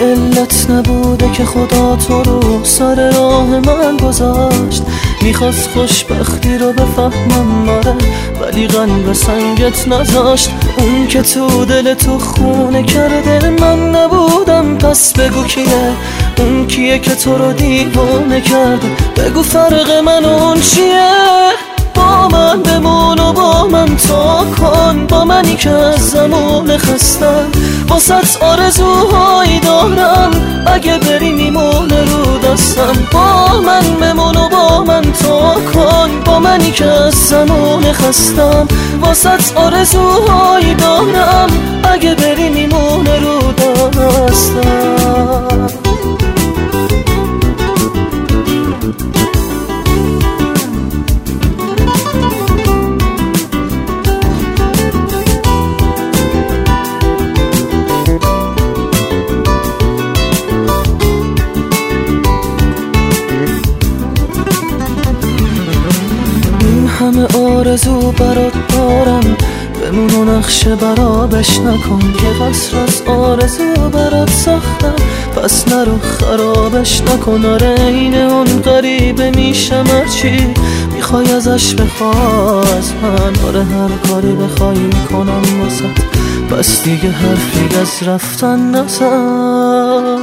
علت نبوده که خدا تو رو سر راه من گذاشت. می‌خواست خوشبختی رو بفهمم ماره ولی قلب سنگت نذاشت. اون که تو دل تو خونه کرده من نبودم پس بگو کیه؟ اون کیه که تو رو دیوانه کرده؟ بگو فرق من اون چیه؟ با من بمون و با من تا کن. با منی که از زمان خستم. واسه آرزوهایی دارم. اگه بری میمونه رو دستم. با من بمون منی که از زمان خستم واسه آرزوهایی دارم اگه بری میمونه رو دستم همه آرزو برات دارم. بمون و نقشه برابش نکن. که قصر از آرزو برات ساختم. پس نرو خرابش نکن. آره این اون غریبه میشم. هرچی می‌خوای ازش بخوا از من. آره هر کاری بخوای می‌کنم واسه. پس دیگه حرفی از رفتن نزن.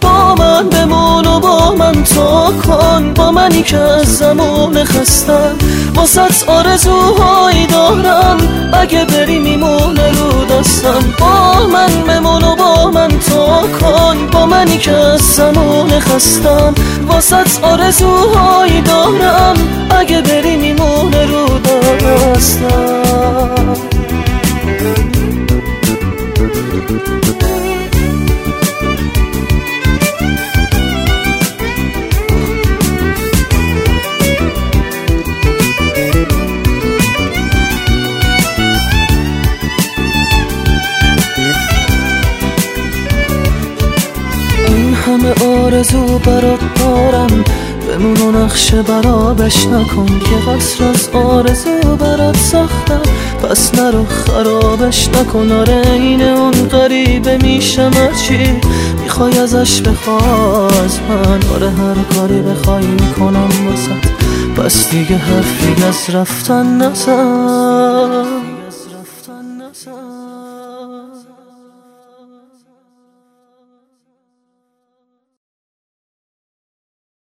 با من بمون و با من تا کن. با منی که از زمان خستم واسه آرزوهایی دارم. اگه بری میمونه رو دستم. با من بمون و با من تا کن. با منی که از زمان خستم. واسه آرزوهایی دارم. همه آرزو برات دارم بمون و نقشه برابش نکن که قصر از آرزو برات ساختم. پس نرو خرابش نکن. آره این اون غریبه میشم. هرچی می‌خوای ازش بخوا از من. آره هر کاری بخوای می‌کنم واسد پس دیگه حرفی از رفتن نزن.